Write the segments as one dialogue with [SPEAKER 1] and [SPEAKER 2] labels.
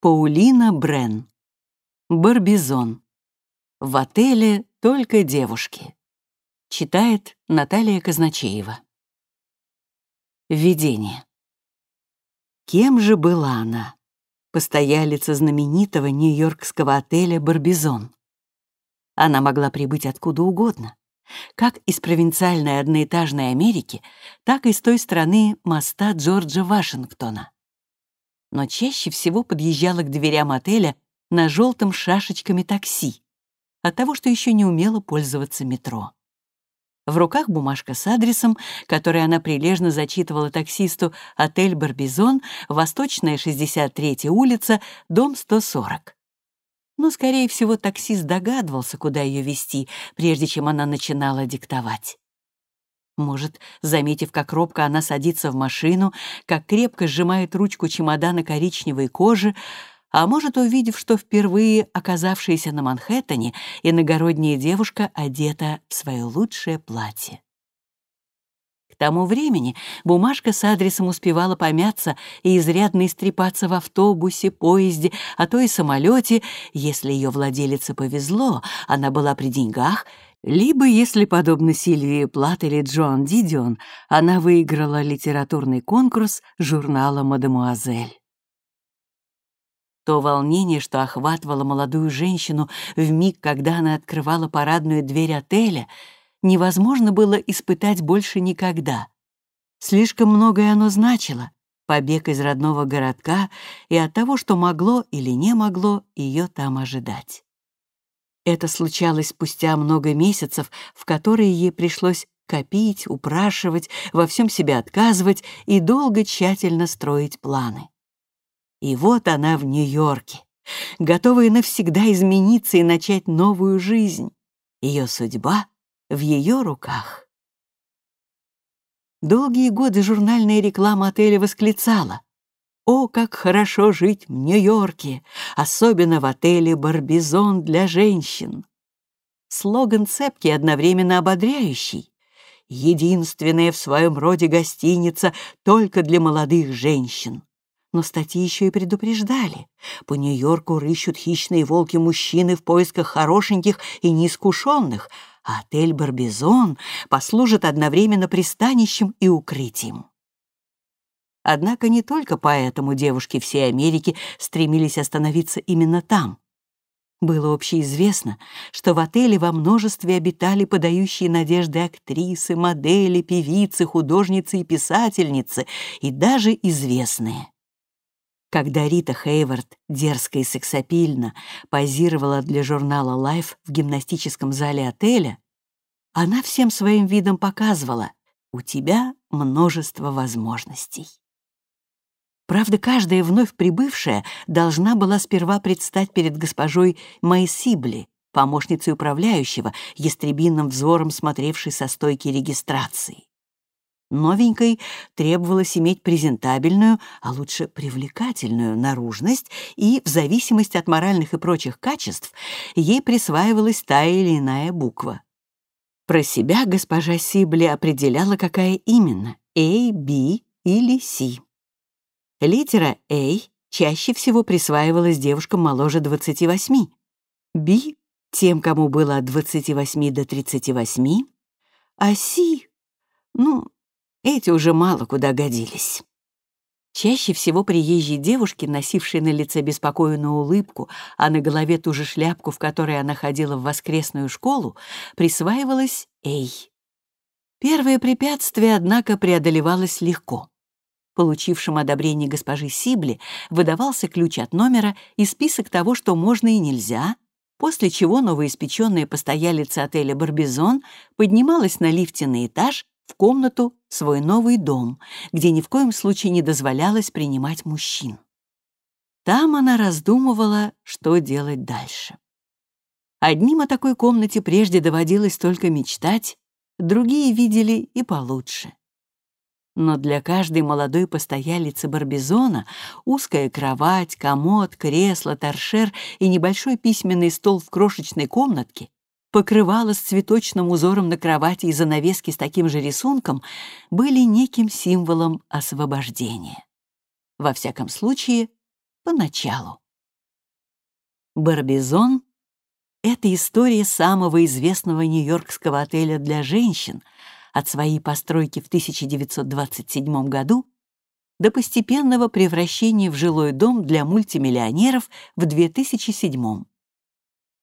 [SPEAKER 1] Паулина Брен. Барбизон. В отеле только девушки. Читает Наталья Казначеева. Введение. Кем же была она? Постоялица знаменитого нью-йоркского отеля «Барбизон». Она могла прибыть откуда угодно, как из провинциальной одноэтажной Америки, так и с той стороны моста Джорджа Вашингтона но чаще всего подъезжала к дверям отеля на желтом шашечками такси, от того, что еще не умела пользоваться метро. В руках бумажка с адресом, который она прилежно зачитывала таксисту «Отель Барбизон», Восточная, 63-я улица, дом 140. Но, скорее всего, таксист догадывался, куда ее вести, прежде чем она начинала диктовать. Может, заметив, как робко она садится в машину, как крепко сжимает ручку чемодана коричневой кожи, а может, увидев, что впервые оказавшаяся на Манхэттене иногородняя девушка одета в свое лучшее платье. К тому времени бумажка с адресом успевала помяться и изрядно истрепаться в автобусе, поезде, а то и самолете, если ее владелице повезло, она была при деньгах — либо, если, подобно Сильвии Плат или Джон Дидион, она выиграла литературный конкурс журнала «Мадемуазель». То волнение, что охватывало молодую женщину в миг, когда она открывала парадную дверь отеля, невозможно было испытать больше никогда. Слишком многое оно значило — побег из родного городка и от того, что могло или не могло ее там ожидать. Это случалось спустя много месяцев, в которые ей пришлось копить, упрашивать, во всем себе отказывать и долго тщательно строить планы. И вот она в Нью-Йорке, готовая навсегда измениться и начать новую жизнь. Ее судьба в ее руках. Долгие годы журнальная реклама отеля восклицала о, как хорошо жить в Нью-Йорке, особенно в отеле «Барбизон» для женщин. Слоган цепкий одновременно ободряющий. Единственная в своем роде гостиница только для молодых женщин. Но статьи еще и предупреждали. По Нью-Йорку рыщут хищные волки-мужчины в поисках хорошеньких и неискушенных, а отель «Барбизон» послужит одновременно пристанищем и укрытием. Однако не только поэтому девушки всей Америки стремились остановиться именно там. Было общеизвестно, что в отеле во множестве обитали подающие надежды актрисы, модели, певицы, художницы и писательницы, и даже известные. Когда Рита Хейвард дерзко и сексапильно позировала для журнала Life в гимнастическом зале отеля, она всем своим видом показывала «У тебя множество возможностей». Правда, каждая вновь прибывшая должна была сперва предстать перед госпожой Майсибли, помощницей управляющего, ястребиным взором смотревшей со стойки регистрации. Новенькой требовалось иметь презентабельную, а лучше привлекательную наружность, и в зависимости от моральных и прочих качеств ей присваивалась та или иная буква. Про себя госпожа Сибли определяла, какая именно — A, B или C. Литера A чаще всего присваивалась девушкам моложе 28, B — тем, кому было от 28 до 38, а C — ну, эти уже мало куда годились. Чаще всего приезжие девушки, носившие на лице беспокойную улыбку, а на голове ту же шляпку, в которой она ходила в воскресную школу, присваивалось «Эй». Первое препятствие, однако, преодолевалось легко получившим одобрение госпожи Сибли, выдавался ключ от номера и список того, что можно и нельзя, после чего новоиспеченная постоялица отеля «Барбизон» поднималась на лифте на этаж в комнату свой новый дом, где ни в коем случае не дозволялось принимать мужчин. Там она раздумывала, что делать дальше. Одним о такой комнате прежде доводилось только мечтать, другие видели и получше. Но для каждой молодой постоялицы Барбизона узкая кровать, комод, кресло, торшер и небольшой письменный стол в крошечной комнатке, покрывало с цветочным узором на кровати и занавески с таким же рисунком были неким символом освобождения. Во всяком случае, поначалу. Барбизон — это история самого известного нью-йоркского отеля для женщин от своей постройки в 1927 году до постепенного превращения в жилой дом для мультимиллионеров в 2007.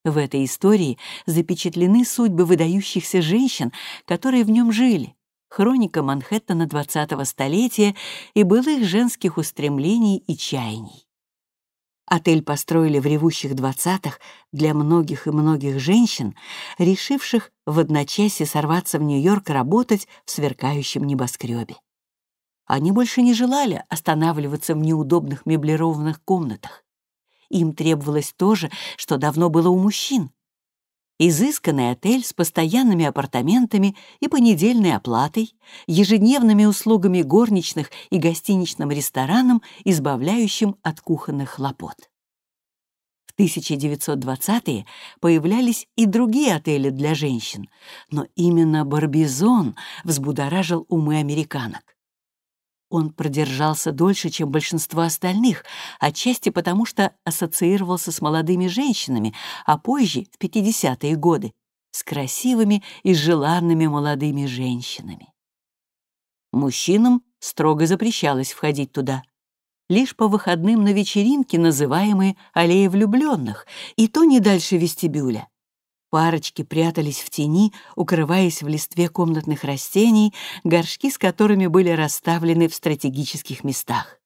[SPEAKER 1] В этой истории запечатлены судьбы выдающихся женщин, которые в нем жили, хроника Манхэттена 20-го столетия и былых женских устремлений и чаяний. Отель построили в ревущих двадцатых для многих и многих женщин, решивших в одночасье сорваться в Нью-Йорк работать в сверкающем небоскребе. Они больше не желали останавливаться в неудобных меблированных комнатах. Им требовалось то же, что давно было у мужчин изысканный отель с постоянными апартаментами и понедельной оплатой, ежедневными услугами горничных и гостиничным рестораном, избавляющим от кухонных хлопот. В 1920-е появлялись и другие отели для женщин, но именно Барбизон взбудоражил умы американок. Он продержался дольше, чем большинство остальных, отчасти потому, что ассоциировался с молодыми женщинами, а позже, в 50-е годы, с красивыми и желанными молодыми женщинами. Мужчинам строго запрещалось входить туда. Лишь по выходным на вечеринки, называемые «Аллея влюбленных», и то не дальше вестибюля. Парочки прятались в тени, укрываясь в листве комнатных растений, горшки с которыми были расставлены в стратегических местах.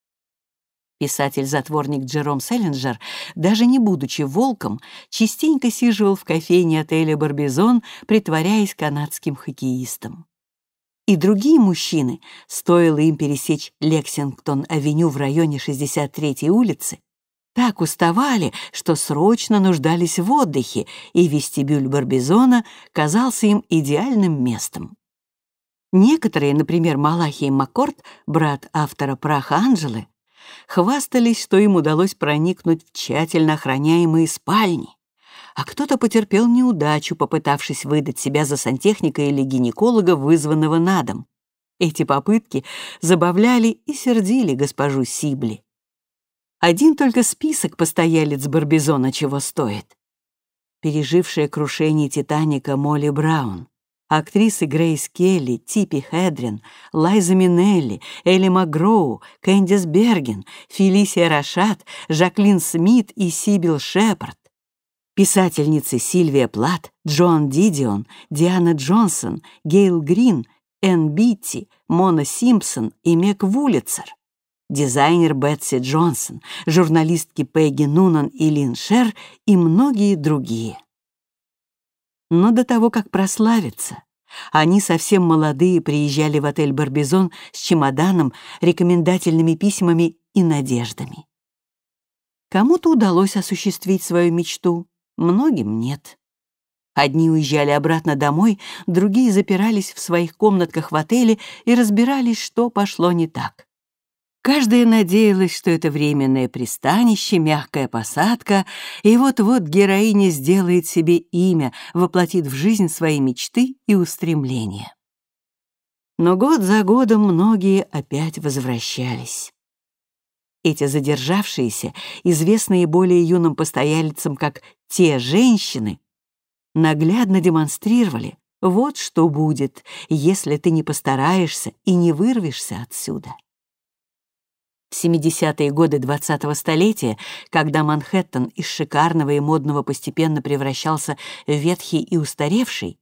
[SPEAKER 1] Писатель-затворник Джером Селлинджер, даже не будучи волком, частенько сиживал в кофейне отеля «Барбизон», притворяясь канадским хоккеистом. И другие мужчины, стоило им пересечь Лексингтон-авеню в районе 63-й улицы, так уставали, что срочно нуждались в отдыхе, и вестибюль Барбизона казался им идеальным местом. Некоторые, например, Малахий Маккорд, брат автора «Праха Анжелы», хвастались, что им удалось проникнуть в тщательно охраняемые спальни, а кто-то потерпел неудачу, попытавшись выдать себя за сантехника или гинеколога, вызванного на дом. Эти попытки забавляли и сердили госпожу Сибли. Один только список постоялиц Барбизона чего стоит. Пережившая крушение «Титаника» Молли Браун, актрисы Грейс Келли, Типи Хедрин, Лайза Минелли, Элли Магроу, Кэндис Берген, Фелисия Рашат, Жаклин Смит и Сибил Шепард, писательницы Сильвия Плат, Джоан Дидион, Диана Джонсон, Гейл Грин, Энн Битти, Мона Симпсон и Мек Вулицер дизайнер Бетси Джонсон, журналистки Пегги Нунан и Лин Шер и многие другие. Но до того, как прославиться, они совсем молодые приезжали в отель «Барбизон» с чемоданом, рекомендательными письмами и надеждами. Кому-то удалось осуществить свою мечту, многим нет. Одни уезжали обратно домой, другие запирались в своих комнатках в отеле и разбирались, что пошло не так. Каждая надеялась, что это временное пристанище, мягкая посадка, и вот-вот героиня сделает себе имя, воплотит в жизнь свои мечты и устремления. Но год за годом многие опять возвращались. Эти задержавшиеся, известные более юным постояльцам как «те женщины», наглядно демонстрировали, вот что будет, если ты не постараешься и не вырвешься отсюда. В 70-е годы 20-го столетия, когда Манхэттен из шикарного и модного постепенно превращался в ветхий и устаревший,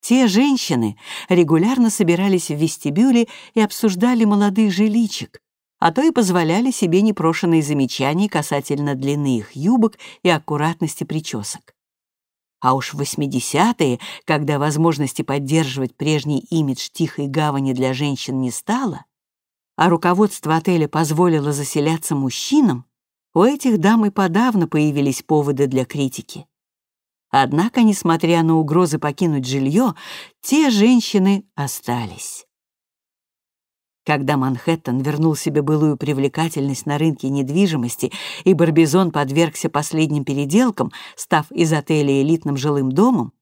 [SPEAKER 1] те женщины регулярно собирались в вестибюле и обсуждали молодых жиличек, а то и позволяли себе непрошенные замечания касательно длины их юбок и аккуратности причесок. А уж в 80-е, когда возможности поддерживать прежний имидж тихой гавани для женщин не стало, а руководство отеля позволило заселяться мужчинам, у этих дам и подавно появились поводы для критики. Однако, несмотря на угрозы покинуть жилье, те женщины остались. Когда Манхэттен вернул себе былую привлекательность на рынке недвижимости и Барбизон подвергся последним переделкам, став из отеля элитным жилым домом,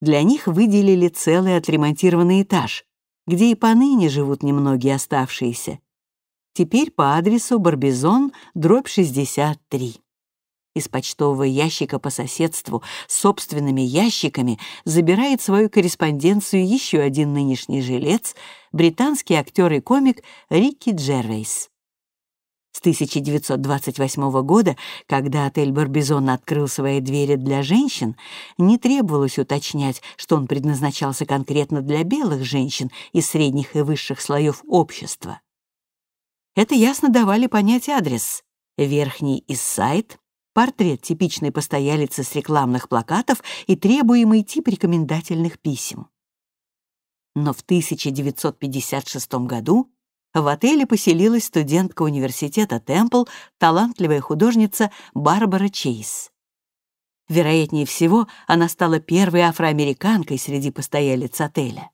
[SPEAKER 1] для них выделили целый отремонтированный этаж, где и поныне живут немногие оставшиеся. Теперь по адресу Барбизон, дробь 63. из почтового ящика по соседству с собственными ящиками забирает свою корреспонденцию еще один нынешний жилец, британский актер и комик Рикки Джервейс. С 1928 года, когда отель «Барбизон» открыл свои двери для женщин, не требовалось уточнять, что он предназначался конкретно для белых женщин из средних и высших слоев общества. Это ясно давали понять адрес. Верхний Иссайд, портрет типичной постоялицы с рекламных плакатов и требуемый тип рекомендательных писем. Но в 1956 году в отеле поселилась студентка университета Темпл, талантливая художница Барбара Чейз. Вероятнее всего, она стала первой афроамериканкой среди постоялиц отеля.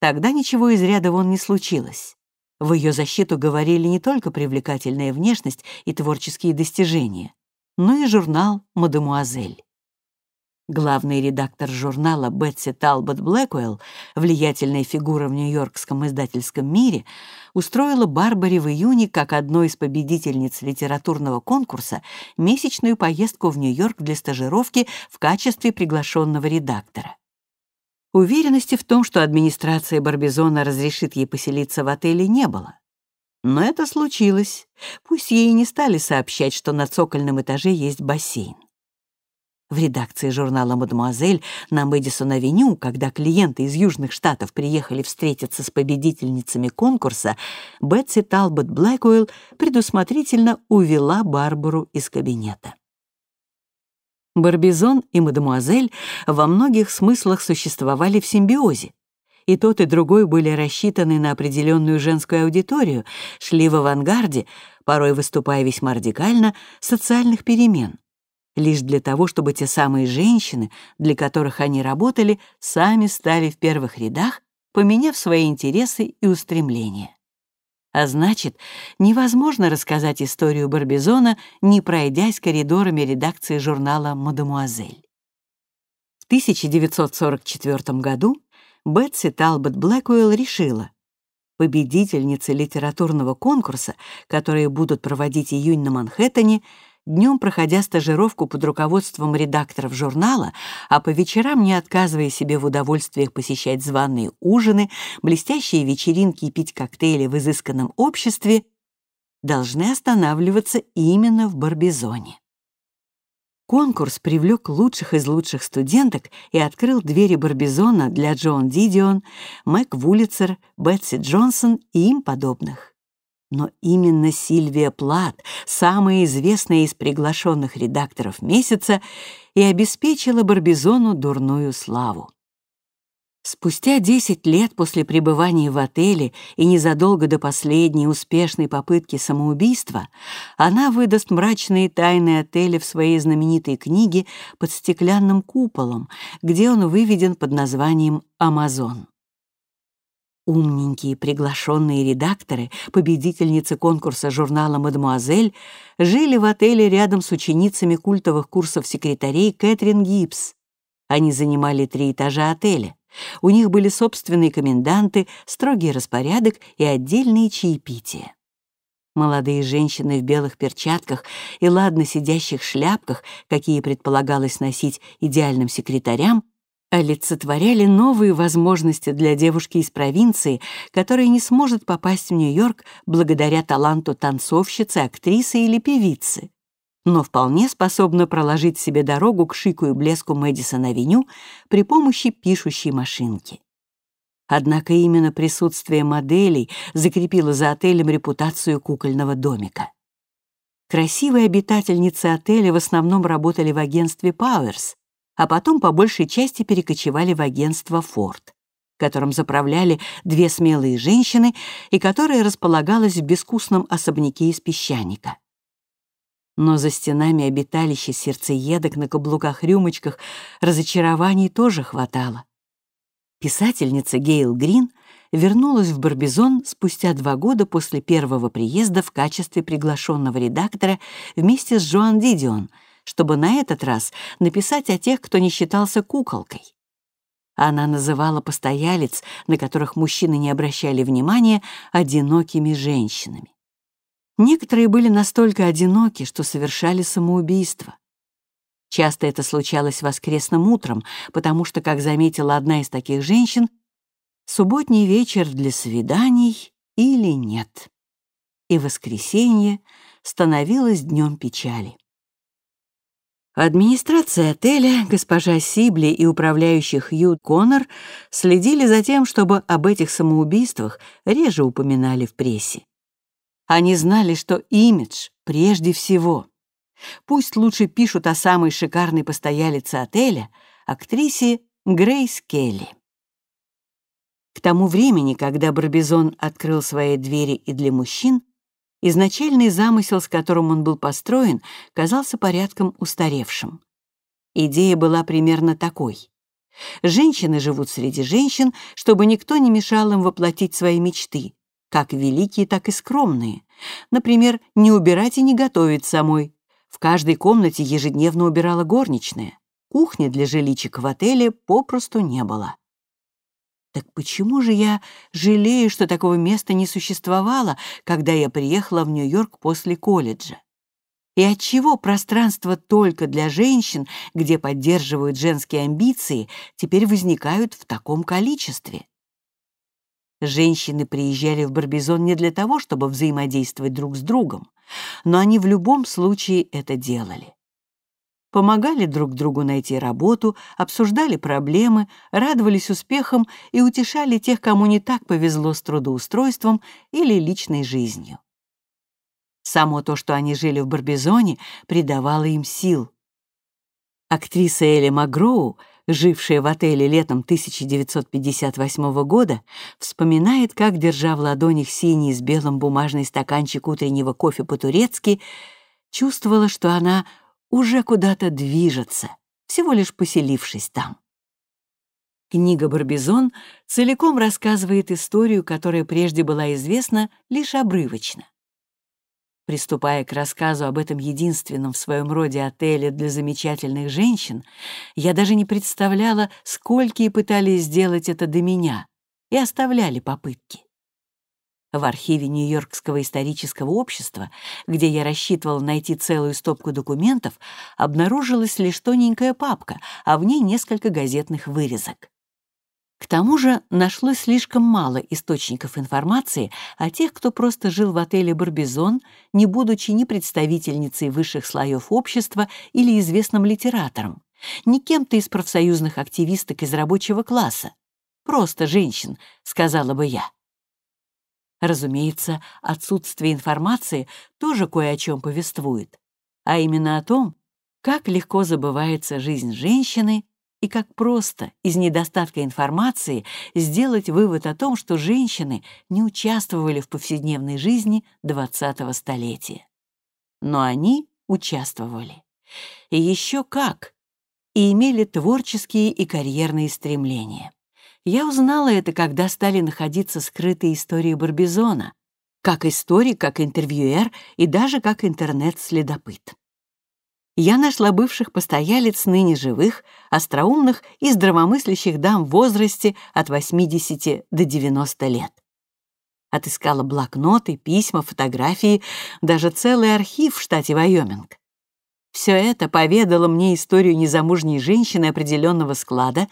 [SPEAKER 1] Тогда ничего из ряда вон не случилось. В ее защиту говорили не только привлекательная внешность и творческие достижения, но и журнал «Мадемуазель». Главный редактор журнала Бетси Талбот Блэквелл, влиятельная фигура в нью-йоркском издательском мире, устроила Барбаре в июне как одной из победительниц литературного конкурса месячную поездку в Нью-Йорк для стажировки в качестве приглашенного редактора. Уверенности в том, что администрация Барбизона разрешит ей поселиться в отеле, не было. Но это случилось. Пусть ей не стали сообщать, что на цокольном этаже есть бассейн. В редакции журнала «Мадемуазель» на Мэдисон-авеню, когда клиенты из Южных Штатов приехали встретиться с победительницами конкурса, Бетси Талбот Блэкуэлл предусмотрительно увела Барбару из кабинета. Барбизон и мадемуазель во многих смыслах существовали в симбиозе. И тот, и другой были рассчитаны на определенную женскую аудиторию, шли в авангарде, порой выступая весьма радикально, социальных перемен. Лишь для того, чтобы те самые женщины, для которых они работали, сами стали в первых рядах, поменяв свои интересы и устремления. А значит, невозможно рассказать историю Барбизона, не пройдясь коридорами редакции журнала «Мадемуазель». В 1944 году Бетси Талбот Блэкуэлл решила, победительницы литературного конкурса, которые будут проводить июнь на Манхэттене, днем проходя стажировку под руководством редакторов журнала, а по вечерам не отказывая себе в удовольствиях посещать званые ужины, блестящие вечеринки и пить коктейли в изысканном обществе, должны останавливаться именно в Барбизоне. Конкурс привлек лучших из лучших студенток и открыл двери Барбизона для Джон Дидион, Мэг Вулицер, Бетси Джонсон и им подобных. Но именно Сильвия Плат, самая известная из приглашенных редакторов месяца, и обеспечила Барбизону дурную славу. Спустя 10 лет после пребывания в отеле и незадолго до последней успешной попытки самоубийства, она выдаст мрачные тайны отеля в своей знаменитой книге «Под стеклянным куполом», где он выведен под названием «Амазон». Умненькие приглашенные редакторы, победительницы конкурса журнала «Мадемуазель», жили в отеле рядом с ученицами культовых курсов секретарей Кэтрин Гибс. Они занимали три этажа отеля. У них были собственные коменданты, строгий распорядок и отдельные чаепития. Молодые женщины в белых перчатках и ладно сидящих шляпках, какие предполагалось носить идеальным секретарям, олицетворяли новые возможности для девушки из провинции, которая не сможет попасть в Нью-Йорк благодаря таланту танцовщицы, актрисы или певицы, но вполне способна проложить себе дорогу к шику и блеску Мэдисон-авеню при помощи пишущей машинки. Однако именно присутствие моделей закрепило за отелем репутацию кукольного домика. Красивые обитательницы отеля в основном работали в агентстве Powers, а потом по большей части перекочевали в агентство «Форд», которым заправляли две смелые женщины и которое располагалось в безвкусном особняке из песчаника. Но за стенами обиталища сердцеедок на каблуках-рюмочках разочарований тоже хватало. Писательница Гейл Грин вернулась в Барбизон спустя два года после первого приезда в качестве приглашенного редактора вместе с Джоан Дидион — чтобы на этот раз написать о тех, кто не считался куколкой. Она называла постоялец, на которых мужчины не обращали внимания, одинокими женщинами. Некоторые были настолько одиноки, что совершали самоубийство. Часто это случалось воскресным утром, потому что, как заметила одна из таких женщин, субботний вечер для свиданий или нет. И воскресенье становилось днем печали. Администрация отеля, госпожа Сибли и управляющий Хью Коннор следили за тем, чтобы об этих самоубийствах реже упоминали в прессе. Они знали, что имидж прежде всего. Пусть лучше пишут о самой шикарной постоялице отеля, актрисе Грейс Келли. К тому времени, когда Барбизон открыл свои двери и для мужчин, изначальный замысел, с которым он был построен, казался порядком устаревшим. Идея была примерно такой. Женщины живут среди женщин, чтобы никто не мешал им воплотить свои мечты, как великие, так и скромные. Например, не убирать и не готовить самой, в каждой комнате ежедневно убирала горничная. Кухни для жиличек в отеле попросту не было. Так почему же я жалею, что такого места не существовало, когда я приехала в Нью-Йорк после колледжа? И отчего пространство только для женщин, где поддерживают женские амбиции, теперь возникают в таком количестве? Женщины приезжали в Барбизон не для того, чтобы взаимодействовать друг с другом, но они в любом случае это делали. Помогали друг другу найти работу, обсуждали проблемы, радовались успехам и утешали тех, кому не так повезло с трудоустройством или личной жизнью. Само то, что они жили в Барбизоне, придавало им сил. Актриса Элли Магроу жившая в отеле летом 1958 года, вспоминает, как, держа в ладонях синий с белым бумажный стаканчик утреннего кофе по-турецки, чувствовала, что она уже куда-то движется, всего лишь поселившись там. Книга «Барбизон» целиком рассказывает историю, которая прежде была известна лишь обрывочно. Приступая к рассказу об этом единственном в своем роде отеле для замечательных женщин, я даже не представляла, сколькие пытались сделать это до меня и оставляли попытки. В архиве Нью-Йоркского исторического общества, где я рассчитывала найти целую стопку документов, обнаружилась лишь тоненькая папка, а в ней несколько газетных вырезок. К тому же нашлось слишком мало источников информации о тех, кто просто жил в отеле «Барбизон», не будучи ни представительницей высших слоев общества или известным литератором, ни кем-то из профсоюзных активисток из рабочего класса. Просто женщин, сказала бы я. Разумеется, отсутствие информации тоже кое о чем повествует, а именно о том, как легко забывается жизнь женщины и как просто из недостатка информации сделать вывод о том, что женщины не участвовали в повседневной жизни 20-го столетия. Но они участвовали. И еще как! И имели творческие и карьерные стремления. Я узнала это, когда стали находиться скрытые истории Барбизона, как историк, как интервьюер и даже как интернет-следопыт я нашла бывших постоялец ныне живых, остроумных и здравомыслящих дам в возрасте от 80 до 90 лет. Отыскала блокноты, письма, фотографии, даже целый архив в штате Вайоминг. Все это поведало мне историю незамужней женщины определенного склада,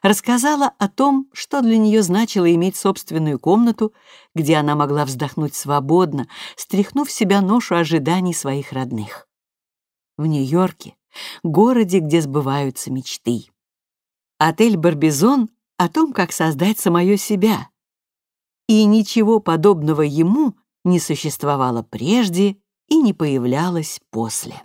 [SPEAKER 1] рассказала о том, что для нее значило иметь собственную комнату, где она могла вздохнуть свободно, стряхнув себя ношу ожиданий своих родных в Нью-Йорке, городе, где сбываются мечты. Отель «Барбизон» о том, как создать самое себя. И ничего подобного ему не существовало прежде и не появлялось после.